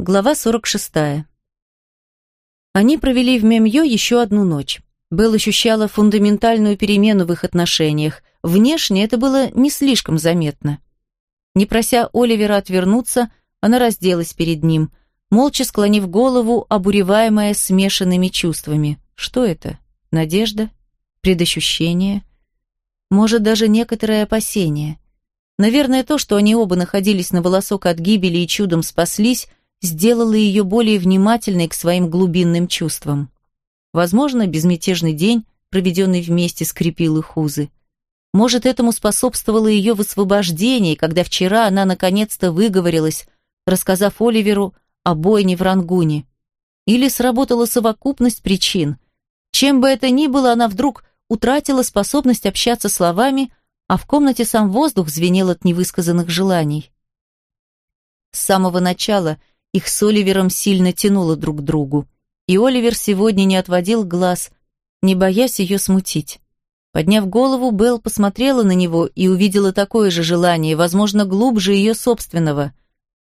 Глава 46. Они провели в Мемьё еще одну ночь. Белл ощущала фундаментальную перемену в их отношениях. Внешне это было не слишком заметно. Не прося Оливера отвернуться, она разделась перед ним, молча склонив голову, обуреваемая смешанными чувствами. Что это? Надежда? Предощущение? Может, даже некоторое опасение? Наверное, то, что они оба находились на волосок от гибели и чудом спаслись, сделало ее более внимательной к своим глубинным чувствам. Возможно, безмятежный день, проведенный вместе, скрепил их узы. Может, этому способствовало ее высвобождение, когда вчера она наконец-то выговорилась, рассказав Оливеру о бойне в Рангуне. Или сработала совокупность причин. Чем бы это ни было, она вдруг утратила способность общаться словами, а в комнате сам воздух звенел от невысказанных желаний. С самого начала – их с Оливером сильно тянуло друг к другу. И Оливер сегодня не отводил глаз, не боясь ее смутить. Подняв голову, Белл посмотрела на него и увидела такое же желание, возможно, глубже ее собственного.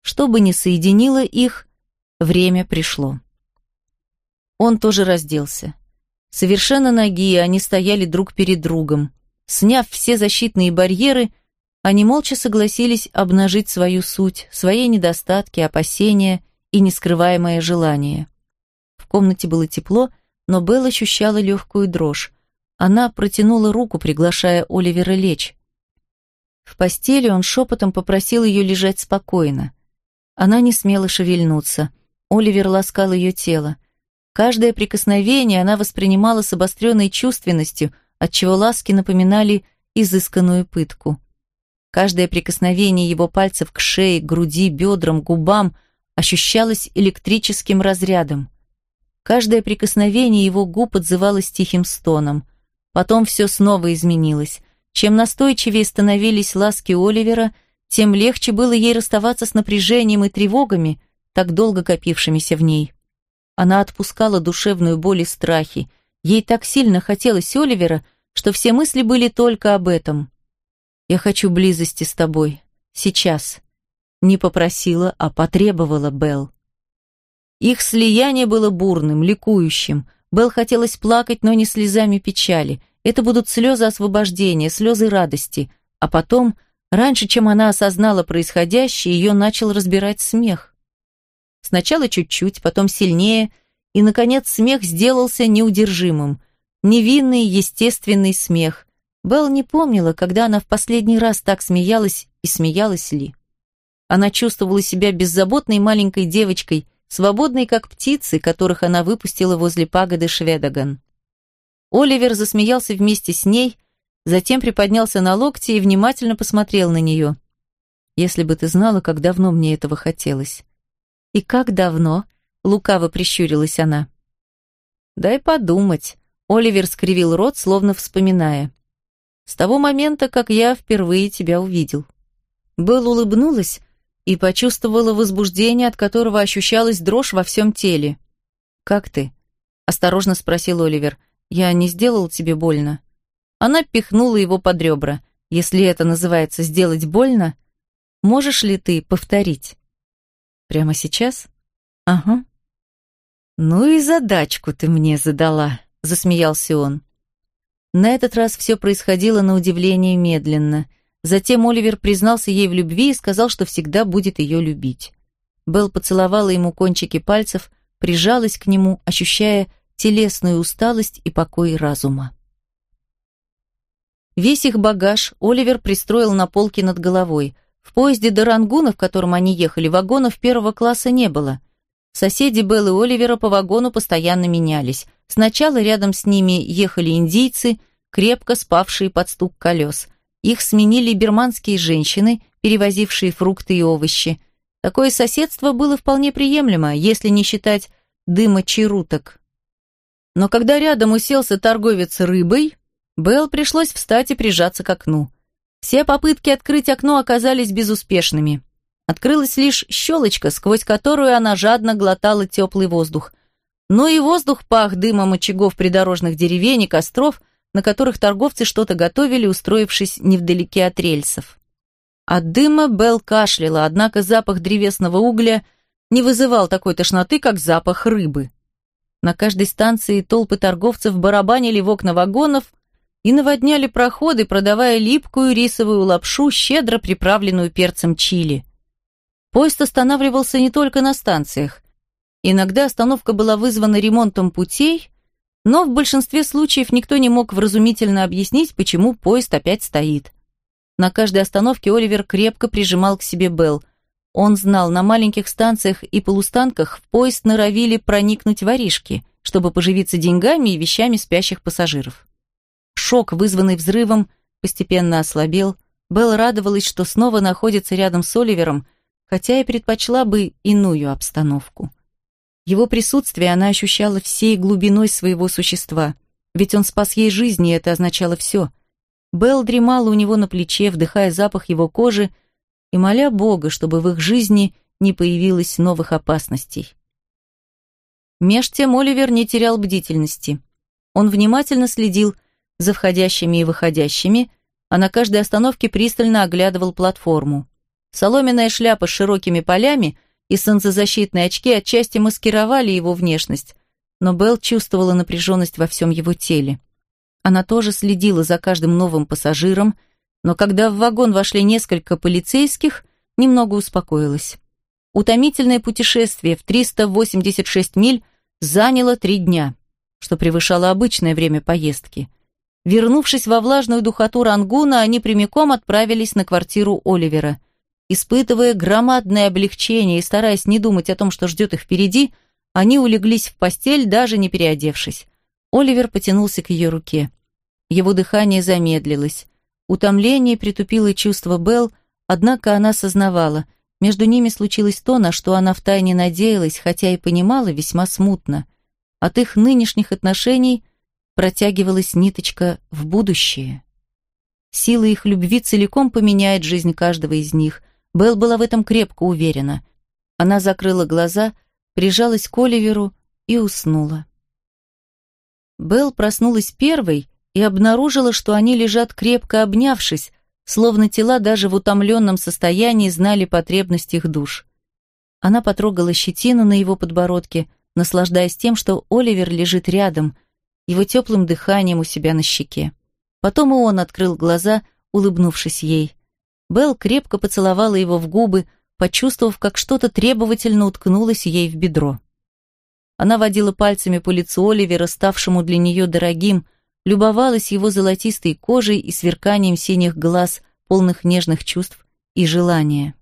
Что бы ни соединило их, время пришло. Он тоже разделся. Совершенно ноги, они стояли друг перед другом. Сняв все защитные барьеры, они молча согласились обнажить свою суть, свои недостатки, опасения и нескрываемое желание. В комнате было тепло, но Белл ощущала легкую дрожь. Она протянула руку, приглашая Оливера лечь. В постели он шепотом попросил ее лежать спокойно. Она не смела шевельнуться. Оливер ласкал ее тело. Каждое прикосновение она воспринимала с обостренной чувственностью, отчего ласки напоминали изысканную пытку. Каждое прикосновение его пальцев к шее, груди, бедрам, губам ощущалось электрическим разрядом. Каждое прикосновение его губ отзывалось тихим стоном. Потом все снова изменилось. Чем настойчивее становились ласки Оливера, тем легче было ей расставаться с напряжением и тревогами, так долго копившимися в ней. Она отпускала душевную боль и страхи. Ей так сильно хотелось Оливера, что все мысли были только об этом. Я хочу близости с тобой. Сейчас. Не попросила, а потребовала Белл. Их слияние было бурным, ликующим. Белл хотелось плакать, но не слезами печали. Это будут слезы освобождения, слезы радости. А потом, раньше, чем она осознала происходящее, ее начал разбирать смех. Сначала чуть-чуть, потом сильнее, и, наконец, смех сделался неудержимым. Невинный, естественный смех, Белл не помнила, когда она в последний раз так смеялась и смеялась ли. Она чувствовала себя беззаботной маленькой девочкой, свободной как птицы, которых она выпустила возле пагоды Шведоган. Оливер засмеялся вместе с ней, затем приподнялся на локти и внимательно посмотрел на нее. «Если бы ты знала, как давно мне этого хотелось». «И как давно?» — лукаво прищурилась она. «Дай подумать», — Оливер скривил рот, словно вспоминая. С того момента, как я впервые тебя увидел. Белл улыбнулась и почувствовала возбуждение, от которого ощущалась дрожь во всем теле. «Как ты?» — осторожно спросил Оливер. «Я не сделал тебе больно?» Она пихнула его под ребра. «Если это называется сделать больно, можешь ли ты повторить?» «Прямо сейчас?» «Ага». «Ну и задачку ты мне задала», — засмеялся он. На этот раз все происходило на удивление медленно. Затем Оливер признался ей в любви и сказал, что всегда будет ее любить. Белл поцеловала ему кончики пальцев, прижалась к нему, ощущая телесную усталость и покой разума. Весь их багаж Оливер пристроил на полке над головой. В поезде до Рангуна, в котором они ехали, вагонов первого класса не было. Соседи Беллы и Оливера по вагону постоянно менялись. Сначала рядом с ними ехали индийцы, крепко спавшие под стук колес. Их сменили берманские женщины, перевозившие фрукты и овощи. Такое соседство было вполне приемлемо, если не считать дыма чаруток. Но когда рядом уселся торговец рыбой, Белл пришлось встать и прижаться к окну. Все попытки открыть окно оказались безуспешными. Открылась лишь щелочка, сквозь которую она жадно глотала теплый воздух. Но и воздух пах дымом очагов придорожных деревень и костров, на которых торговцы что-то готовили, устроившись невдалеке от рельсов. От дыма Белл кашляла, однако запах древесного угля не вызывал такой тошноты, как запах рыбы. На каждой станции толпы торговцев барабанили в окна вагонов и наводняли проходы, продавая липкую рисовую лапшу, щедро приправленную перцем чили. Поезд останавливался не только на станциях. Иногда остановка была вызвана ремонтом путей, но в большинстве случаев никто не мог вразумительно объяснить, почему поезд опять стоит. На каждой остановке Оливер крепко прижимал к себе Белл. Он знал, на маленьких станциях и полустанках в поезд норовили проникнуть воришки, чтобы поживиться деньгами и вещами спящих пассажиров. Шок, вызванный взрывом, постепенно ослабел. Белл радовалась, что снова находится рядом с Оливером, хотя и предпочла бы иную обстановку. Его присутствие она ощущала всей глубиной своего существа, ведь он спас ей жизнь, и это означало все. Белл дремала у него на плече, вдыхая запах его кожи, и моля Бога, чтобы в их жизни не появилось новых опасностей. Меж тем Оливер не терял бдительности. Он внимательно следил за входящими и выходящими, а на каждой остановке пристально оглядывал платформу. Соломенная шляпа с широкими полями и солнцезащитные очки отчасти маскировали его внешность, но Белл чувствовала напряженность во всем его теле. Она тоже следила за каждым новым пассажиром, но когда в вагон вошли несколько полицейских, немного успокоилась. Утомительное путешествие в 386 миль заняло три дня, что превышало обычное время поездки. Вернувшись во влажную духоту Рангуна, они прямиком отправились на квартиру Оливера. Испытывая громадное облегчение и стараясь не думать о том, что ждет их впереди, они улеглись в постель, даже не переодевшись. Оливер потянулся к ее руке. Его дыхание замедлилось. Утомление притупило чувство Белл, однако она сознавала, между ними случилось то, на что она втайне надеялась, хотя и понимала весьма смутно. От их нынешних отношений протягивалась ниточка в будущее. Сила их любви целиком поменяет жизнь каждого из них. Белл была в этом крепко уверена. Она закрыла глаза, прижалась к Оливеру и уснула. Белл проснулась первой и обнаружила, что они лежат крепко обнявшись, словно тела даже в утомленном состоянии знали потребность их душ. Она потрогала щетину на его подбородке, наслаждаясь тем, что Оливер лежит рядом, его теплым дыханием у себя на щеке. Потом и он открыл глаза, улыбнувшись ей. Белл крепко поцеловала его в губы, почувствовав, как что-то требовательно уткнулось ей в бедро. Она водила пальцами по лицу Оливера, ставшему для нее дорогим, любовалась его золотистой кожей и сверканием синих глаз, полных нежных чувств и желания.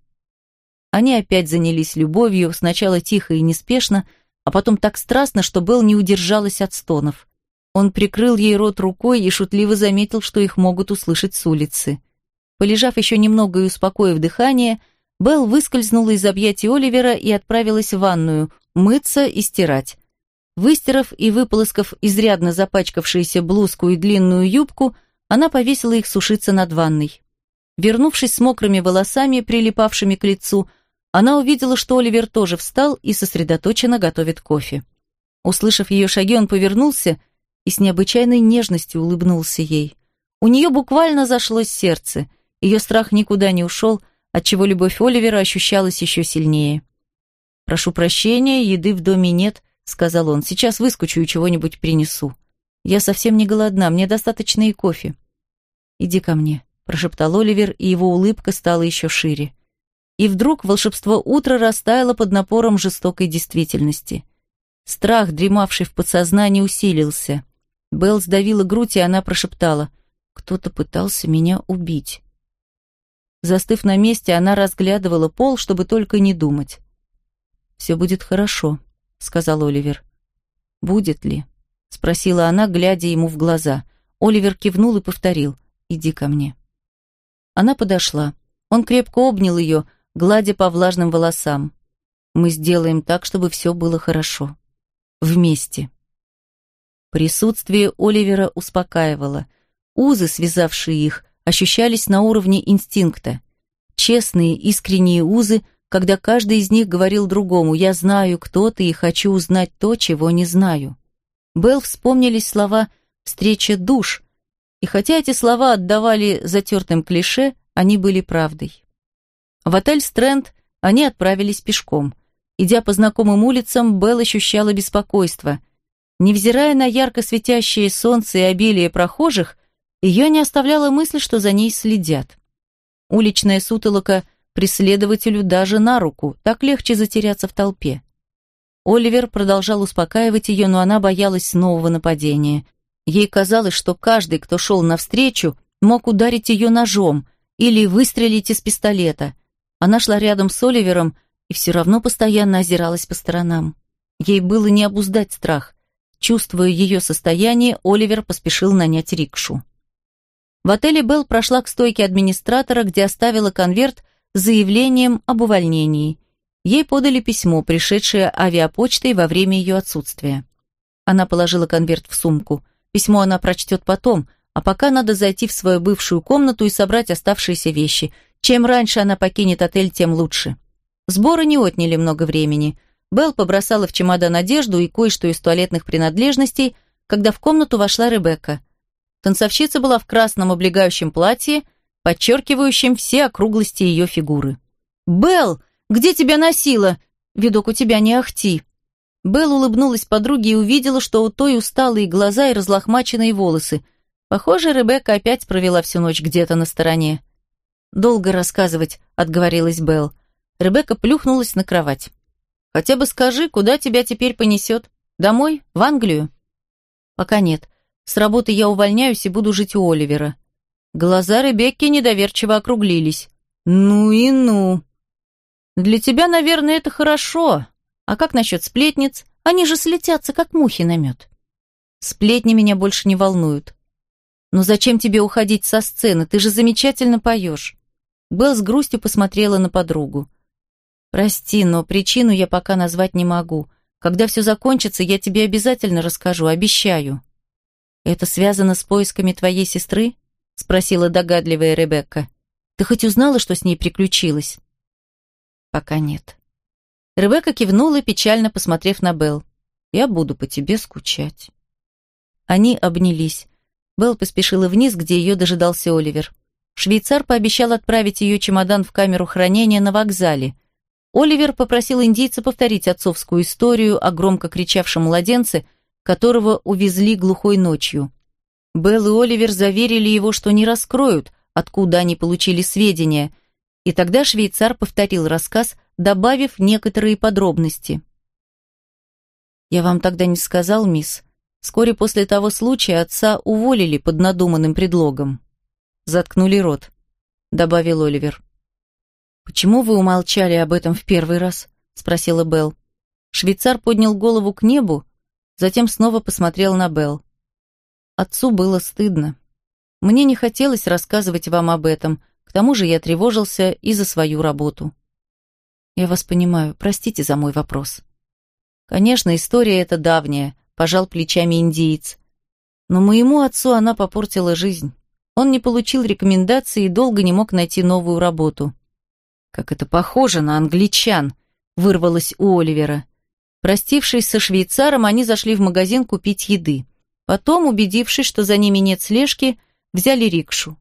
Они опять занялись любовью, сначала тихо и неспешно, а потом так страстно, что Белл не удержалась от стонов. Он прикрыл ей рот рукой и шутливо заметил, что их могут услышать с улицы. Полежав еще немного и успокоив дыхание, Белл выскользнула из объятий Оливера и отправилась в ванную, мыться и стирать. Выстирав и выполоскав изрядно запачкавшуюся блузку и длинную юбку, она повесила их сушиться над ванной. Вернувшись с мокрыми волосами, прилипавшими к лицу, она увидела, что Оливер тоже встал и сосредоточенно готовит кофе. Услышав ее шаги, он повернулся и с необычайной нежностью улыбнулся ей. У нее буквально зашлось сердце, ее страх никуда не ушел, отчего любовь Оливера ощущалась еще сильнее. «Прошу прощения, еды в доме нет», — сказал он. «Сейчас выскочу и чего-нибудь принесу. Я совсем не голодна, мне достаточно и кофе». «Иди ко мне», — прошептал Оливер, и его улыбка стала еще шире. И вдруг волшебство утра растаяло под напором жестокой действительности. Страх, дремавший в подсознании, усилился. Белл сдавила грудь, и она прошептала. «Кто-то пытался меня убить». Застыв на месте, она разглядывала пол, чтобы только не думать. «Все будет хорошо», — сказал Оливер. «Будет ли?» — спросила она, глядя ему в глаза. Оливер кивнул и повторил. «Иди ко мне». Она подошла. Он крепко обнял ее, гладя по влажным волосам. «Мы сделаем так, чтобы все было хорошо. Вместе». Присутствие Оливера успокаивало. Узы, связавшие их, ощущались на уровне инстинкта. Честные, искренние узы — когда каждый из них говорил другому «Я знаю, кто ты, и хочу узнать то, чего не знаю». Белл вспомнились слова «встреча душ», и хотя эти слова отдавали затертым клише, они были правдой. В отель «Стрэнд» они отправились пешком. Идя по знакомым улицам, Белл ощущала беспокойство. Невзирая на ярко светящее солнце и обилие прохожих, ее не оставляла мысль, что за ней следят. Уличная сутолока преследователю даже на руку, так легче затеряться в толпе. Оливер продолжал успокаивать ее, но она боялась нового нападения. Ей казалось, что каждый, кто шел навстречу, мог ударить ее ножом или выстрелить из пистолета. Она шла рядом с Оливером и все равно постоянно озиралась по сторонам. Ей было не обуздать страх. Чувствуя ее состояние, Оливер поспешил нанять рикшу. В отеле Белл прошла к стойке администратора, где оставила конверт с заявлением об увольнении. Ей подали письмо, пришедшее авиапочтой во время ее отсутствия. Она положила конверт в сумку. Письмо она прочтет потом, а пока надо зайти в свою бывшую комнату и собрать оставшиеся вещи. Чем раньше она покинет отель, тем лучше. Сборы не отняли много времени. Белл побросала в чемодан одежду и кое-что из туалетных принадлежностей, когда в комнату вошла Ребекка. Танцовщица была в красном облегающем платье, подчеркивающем все округлости ее фигуры. «Белл!» Где тебя носило? Видок у тебя не ахти». Белл улыбнулась подруге и увидела, что у той усталые глаза и разлохмаченные волосы. Похоже, Ребекка опять провела всю ночь где-то на стороне. «Долго рассказывать», — отговорилась Белл. Ребекка плюхнулась на кровать. «Хотя бы скажи, куда тебя теперь понесет? Домой? В Англию?» «Пока нет. С работы я увольняюсь и буду жить у Оливера». Глаза Ребекки недоверчиво округлились. «Ну и ну!» Для тебя, наверное, это хорошо. А как насчет сплетниц? Они же слетятся, как мухи на мед. Сплетни меня больше не волнуют. Но зачем тебе уходить со сцены? Ты же замечательно поешь. Белл с грустью посмотрела на подругу. Прости, но причину я пока назвать не могу. Когда все закончится, я тебе обязательно расскажу, обещаю. Это связано с поисками твоей сестры? Спросила догадливая Ребекка. Ты хоть узнала, что с ней приключилось? «Пока нет». Ребекка кивнула, печально посмотрев на Белл. «Я буду по тебе скучать». Они обнялись. Белл поспешила вниз, где ее дожидался Оливер. Швейцар пообещал отправить ее чемодан в камеру хранения на вокзале. Оливер попросил индийца повторить отцовскую историю о громко кричавшем младенце, которого увезли глухой ночью. Белл и Оливер заверили его, что не раскроют, откуда они получили сведения – и тогда швейцар повторил рассказ, добавив некоторые подробности. «Я вам тогда не сказал, мисс. Вскоре после того случая отца уволили под надуманным предлогом. Заткнули рот», — добавил Оливер. «Почему вы умолчали об этом в первый раз?» — спросила Белл. Швейцар поднял голову к небу, затем снова посмотрел на Белл. Отцу было стыдно. Мне не хотелось рассказывать вам об этом, — к тому же я тревожился и за свою работу. Я вас понимаю, простите за мой вопрос. Конечно, история эта давняя, пожал плечами индиец. Но моему отцу она попортила жизнь. Он не получил рекомендации и долго не мог найти новую работу. Как это похоже на англичан, вырвалось у Оливера. Простившись со швейцаром, они зашли в магазин купить еды. Потом, убедившись, что за ними нет слежки, взяли рикшу.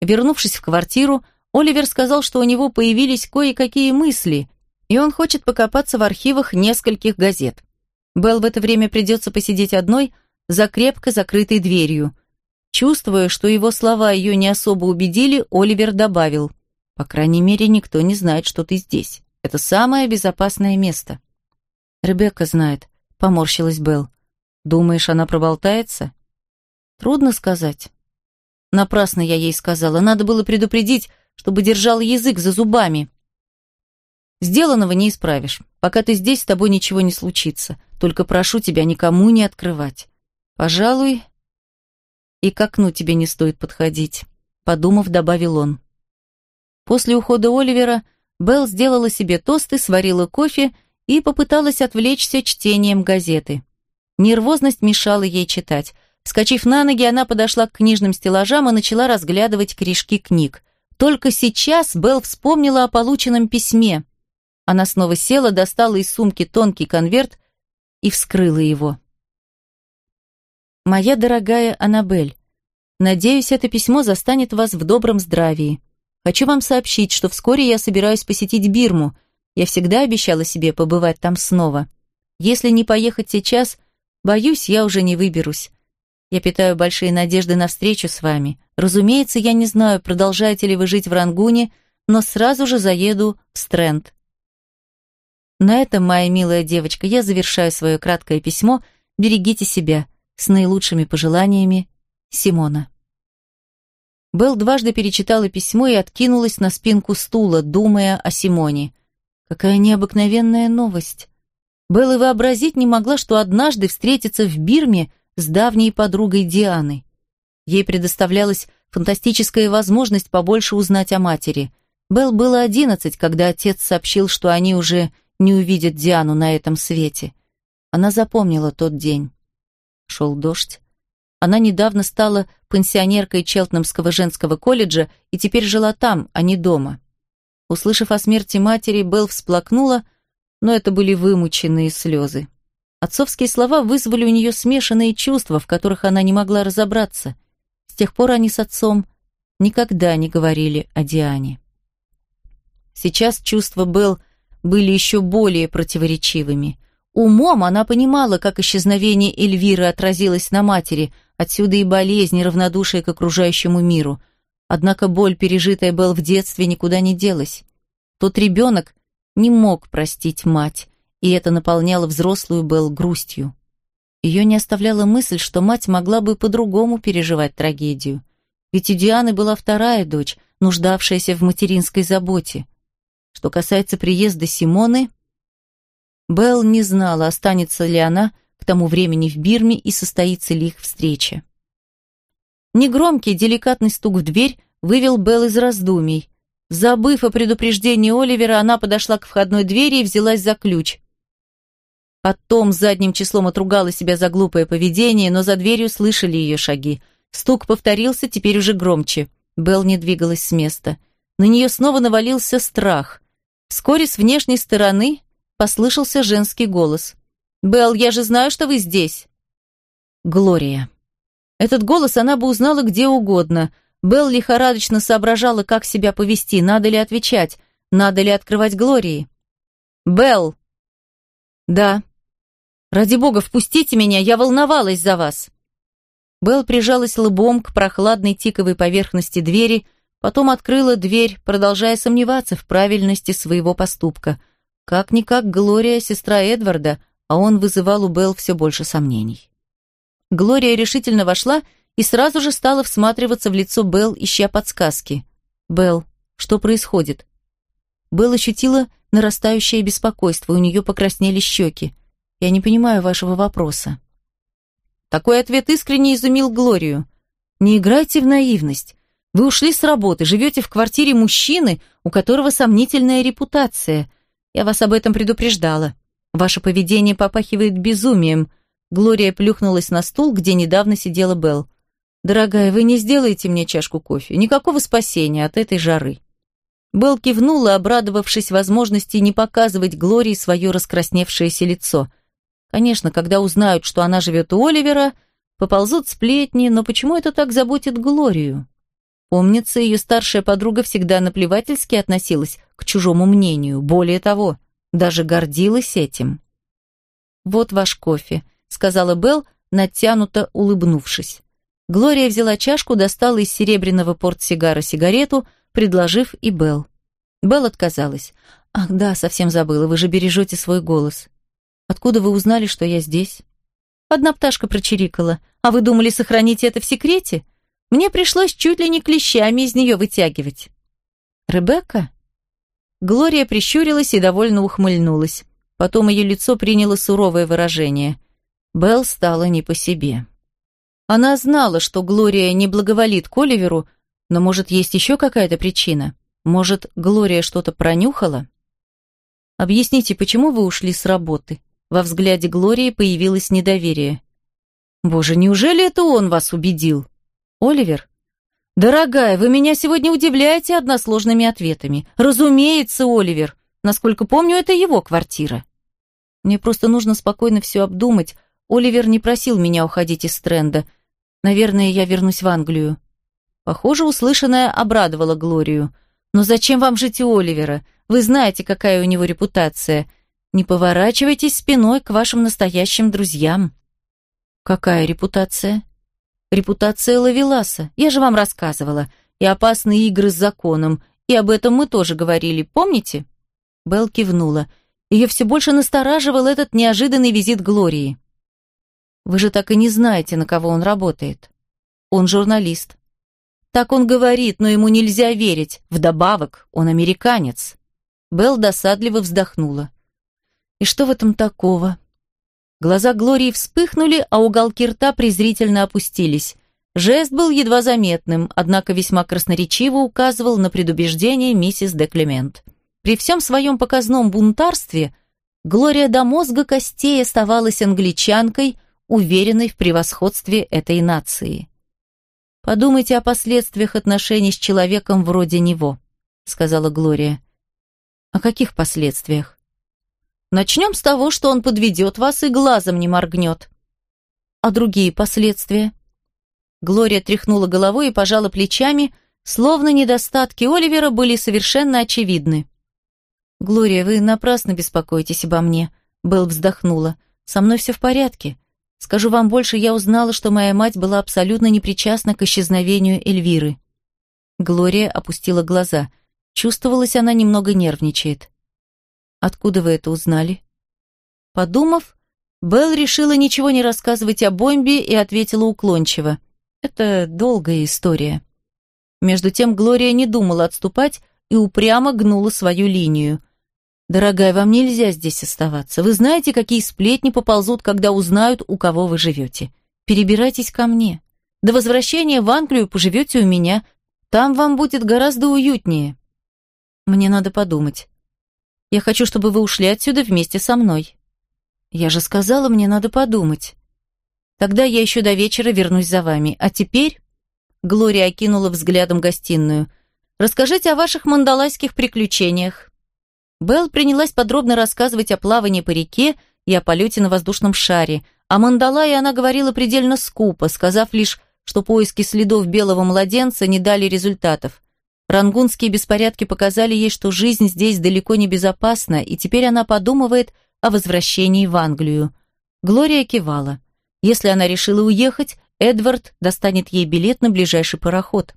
Вернувшись в квартиру, Оливер сказал, что у него появились кое-какие мысли, и он хочет покопаться в архивах нескольких газет. Белл в это время придется посидеть одной за крепко закрытой дверью. Чувствуя, что его слова ее не особо убедили, Оливер добавил, «По крайней мере, никто не знает, что ты здесь. Это самое безопасное место». «Ребекка знает», — поморщилась Белл. «Думаешь, она проболтается?» «Трудно сказать. Напрасно я ей сказала. Надо было предупредить, чтобы держал язык за зубами. Сделанного не исправишь. Пока ты здесь, с тобой ничего не случится. Только прошу тебя никому не открывать. Пожалуй, и к окну тебе не стоит подходить, подумав, добавил он. После ухода Оливера Белл сделала себе тосты, сварила кофе и попыталась отвлечься чтением газеты. Нервозность мешала ей читать. Вскочив на ноги, она подошла к книжным стеллажам и начала разглядывать корешки книг. Только сейчас Белл вспомнила о полученном письме. Она снова села, достала из сумки тонкий конверт и вскрыла его. «Моя дорогая Аннабель, надеюсь, это письмо застанет вас в добром здравии. Хочу вам сообщить, что вскоре я собираюсь посетить Бирму. Я всегда обещала себе побывать там снова. Если не поехать сейчас, боюсь, я уже не выберусь. Я питаю большие надежды на встречу с вами. Разумеется, я не знаю, продолжаете ли вы жить в Рангуне, но сразу же заеду в Стрэнд. На этом, моя милая девочка, я завершаю свое краткое письмо. Берегите себя. С наилучшими пожеланиями, Симона. Белл дважды перечитала письмо и откинулась на спинку стула, думая о Симоне. Какая необыкновенная новость. Белл и вообразить не могла, что однажды встретится в Бирме с давней подругой Дианы. Ей предоставлялась фантастическая возможность побольше узнать о матери. Белл было одиннадцать, когда отец сообщил, что они уже не увидят Диану на этом свете. Она запомнила тот день. Шел дождь. Она недавно стала пенсионеркой Челтнамского женского колледжа и теперь жила там, а не дома. Услышав о смерти матери, Белл всплакнула, но это были вымученные слезы. Отцовские слова вызвали у нее смешанные чувства, в которых она не могла разобраться. С тех пор они с отцом никогда не говорили о Диане. Сейчас чувства Белл были еще более противоречивыми. Умом она понимала, как исчезновение Эльвиры отразилось на матери, отсюда и болезнь, и равнодушие к окружающему миру. Однако боль, пережитая Белл в детстве, никуда не делась. Тот ребенок не мог простить мать, и это наполняло взрослую Белл грустью. Ее не оставляла мысль, что мать могла бы по-другому переживать трагедию. Ведь у Дианы была вторая дочь, нуждавшаяся в материнской заботе. Что касается приезда Симоны, Белл не знала, останется ли она к тому времени в Бирме и состоится ли их встреча. Негромкий, деликатный стук в дверь вывел Белл из раздумий. Забыв о предупреждении Оливера, она подошла к входной двери и взялась за ключ. Потом задним числом отругала себя за глупое поведение, но за дверью слышали ее шаги. Стук повторился, теперь уже громче. Белл не двигалась с места. На нее снова навалился страх. Вскоре с внешней стороны послышался женский голос. «Белл, я же знаю, что вы здесь!» Глория. Этот голос она бы узнала где угодно. Белл лихорадочно соображала, как себя повести, надо ли отвечать, надо ли открывать Глории. «Белл!» «Да». «Ради бога, впустите меня, я волновалась за вас!» Белл прижалась лбом к прохладной тиковой поверхности двери, Потом открыла дверь, продолжая сомневаться в правильности своего поступка. Как-никак Глория — сестра Эдварда, а он вызывал у Белл все больше сомнений. Глория решительно вошла и сразу же стала всматриваться в лицо Белл, ища подсказки. «Белл, что происходит?» Белл ощутила нарастающее беспокойство, у нее покраснели щеки. «Я не понимаю вашего вопроса». Такой ответ искренне изумил Глорию. «Не играйте в наивность. Вы ушли с работы, живете в квартире мужчины, у которого сомнительная репутация. Я вас об этом предупреждала. Ваше поведение попахивает безумием. Глория плюхнулась на стул, где недавно сидела Белл. «Дорогая, вы не сделаете мне чашку кофе. Никакого спасения от этой жары». Белл кивнула, обрадовавшись возможности не показывать Глории свое раскрасневшееся лицо. Конечно, когда узнают, что она живет у Оливера, поползут сплетни, но почему это так заботит Глорию? Помнится, ее старшая подруга всегда наплевательски относилась к чужому мнению, более того, даже гордилась этим. «Вот ваш кофе», — сказала Белл, натянуто улыбнувшись. Глория взяла чашку, достала из серебряного портсигара сигарету, предложив и Белл. Белл отказалась. «Ах да, совсем забыла, вы же бережете свой голос. Откуда вы узнали, что я здесь?» Одна пташка прочирикала. «А вы думали сохранить это в секрете?» Мне пришлось чуть ли не клещами из нее вытягивать. «Ребекка?» Глория прищурилась и довольно ухмыльнулась. Потом ее лицо приняло суровое выражение. Белл стала не по себе. Она знала, что Глория не благоволит к Оливеру, но, может, есть еще какая-то причина? Может, Глория что-то пронюхала? «Объясните, почему вы ушли с работы?» Во взгляде Глории появилось недоверие. «Боже, неужели это он вас убедил?» Оливер? Дорогая, вы меня сегодня удивляете односложными ответами. Разумеется, Оливер. Насколько помню, это его квартира. Мне просто нужно спокойно все обдумать. Оливер не просил меня уходить из Стрэнда. Наверное, я вернусь в Англию. Похоже, услышанное обрадовало Глорию. Но зачем вам жить у Оливера? Вы знаете, какая у него репутация. Не поворачивайтесь спиной к вашим настоящим друзьям». «Какая репутация?» «Репутация Лавеласа. Я же вам рассказывала. И опасные игры с законом. И об этом мы тоже говорили, помните?» Белл кивнула. Ее все больше настораживал этот неожиданный визит Глории. «Вы же так и не знаете, на кого он работает. Он журналист». «Так он говорит, но ему нельзя верить. Вдобавок, он американец». Белл досадливо вздохнула. «И что в этом такого?» Глаза Глории вспыхнули, а уголки рта презрительно опустились. Жест был едва заметным, однако весьма красноречиво указывал на предубеждение миссис де Клемент. При всем своем показном бунтарстве Глория до мозга костей оставалась англичанкой, уверенной в превосходстве этой нации. «Подумайте о последствиях отношений с человеком вроде него», — сказала Глория. «О каких последствиях?» «Начнем с того, что он подведет вас и глазом не моргнет». «А другие последствия?» Глория тряхнула головой и пожала плечами, словно недостатки Оливера были совершенно очевидны. «Глория, вы напрасно беспокоитесь обо мне», — Белл вздохнула. «Со мной все в порядке. Скажу вам больше, я узнала, что моя мать была абсолютно непричастна к исчезновению Эльвиры». Глория опустила глаза. Чувствовалась она немного нервничает. «Откуда вы это узнали?» Подумав, Белл решила ничего не рассказывать о бомбе и ответила уклончиво. «Это долгая история». Между тем Глория не думала отступать, и упрямо гнула свою линию. «Дорогая, вам нельзя здесь оставаться. Вы знаете, какие сплетни поползут, когда узнают, у кого вы живете. Перебирайтесь ко мне. До возвращения в Англию поживете у меня. Там вам будет гораздо уютнее». «Мне надо подумать. Я хочу, чтобы вы ушли отсюда вместе со мной». «Я же сказала, мне надо подумать». «Тогда я еще до вечера вернусь за вами. А теперь...» Глория окинула взглядом гостиную – Расскажите о ваших мандалайских приключениях». Белл принялась подробно рассказывать о плавании по реке и о полете на воздушном шаре. О Мандалае она говорила предельно скупо, сказав лишь, что поиски следов белого младенца не дали результатов. Рангунские беспорядки показали ей, что жизнь здесь далеко не безопасна, и теперь она подумывает о возвращении в Англию. Глория кивала. Если она решила уехать, Эдвард достанет ей билет на ближайший пароход.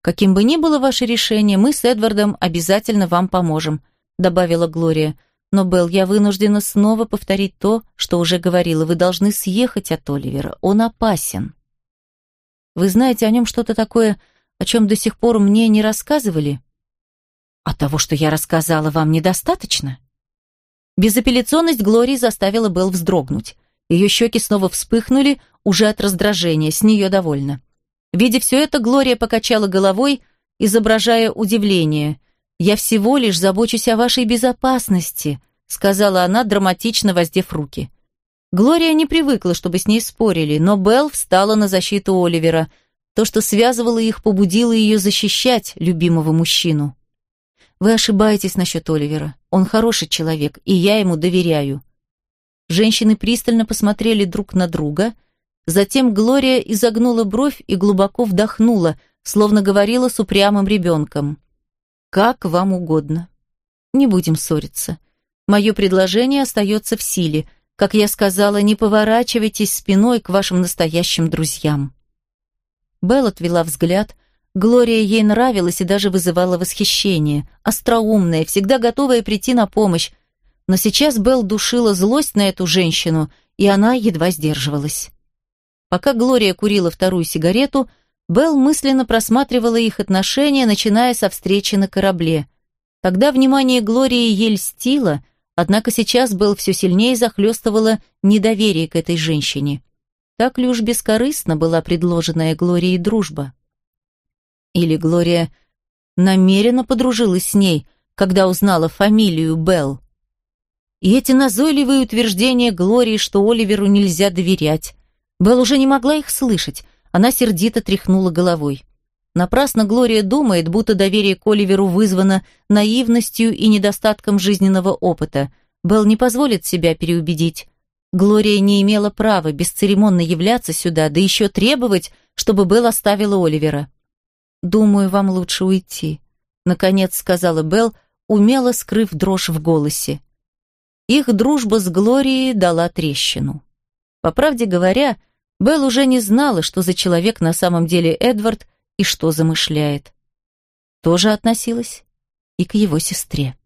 «Каким бы ни было ваше решение, мы с Эдвардом обязательно вам поможем», добавила Глория. «Но, Белл, я вынуждена снова повторить то, что уже говорила. Вы должны съехать от Оливера. Он опасен». «Вы знаете о нем что-то такое, о чем до сих пор мне не рассказывали?» «А того, что я рассказала, вам недостаточно?» Безапелляционность Глории заставила Белл вздрогнуть. Ее щеки снова вспыхнули, уже от раздражения, с нее довольно. Видя все это, Глория покачала головой, изображая удивление. «Я всего лишь забочусь о вашей безопасности», сказала она, драматично воздев руки. Глория не привыкла, чтобы с ней спорили, но Белл встала на защиту Оливера. То, что связывало их, побудило ее защищать любимого мужчину. «Вы ошибаетесь насчет Оливера. Он хороший человек, и я ему доверяю». Женщины пристально посмотрели друг на друга, Затем Глория изогнула бровь и глубоко вдохнула, словно говорила с упрямым ребенком. «Как вам угодно. Не будем ссориться. Мое предложение остается в силе. Как я сказала, не поворачивайтесь спиной к вашим настоящим друзьям». Белл отвела взгляд. Глория ей нравилась и даже вызывала восхищение. Остроумная, всегда готовая прийти на помощь. Но сейчас Белл душила злость на эту женщину, и она едва сдерживалась. Пока Глория курила вторую сигарету, Белл мысленно просматривала их отношения, начиная со встречи на корабле. Тогда внимание Глории ей льстило, однако сейчас Белл все сильнее захлестывало недоверие к этой женщине. Так ли уж бескорыстно была предложенная Глорией дружба? Или Глория намеренно подружилась с ней, когда узнала фамилию Белл? И эти назойливые утверждения Глории, что Оливеру нельзя доверять, Белл уже не могла их слышать. Она сердито тряхнула головой. Напрасно Глория думает, будто доверие к Оливеру вызвано наивностью и недостатком жизненного опыта. Белл не позволит себя переубедить. Глория не имела права бесцеремонно являться сюда, да еще требовать, чтобы Белл оставила Оливера. «Думаю, вам лучше уйти», — наконец сказала Белл, умело скрыв дрожь в голосе. Их дружба с Глорией дала трещину. По правде говоря, Белл уже не знала, что за человек на самом деле Эдвард и что замышляет. Тоже относилась и к его сестре.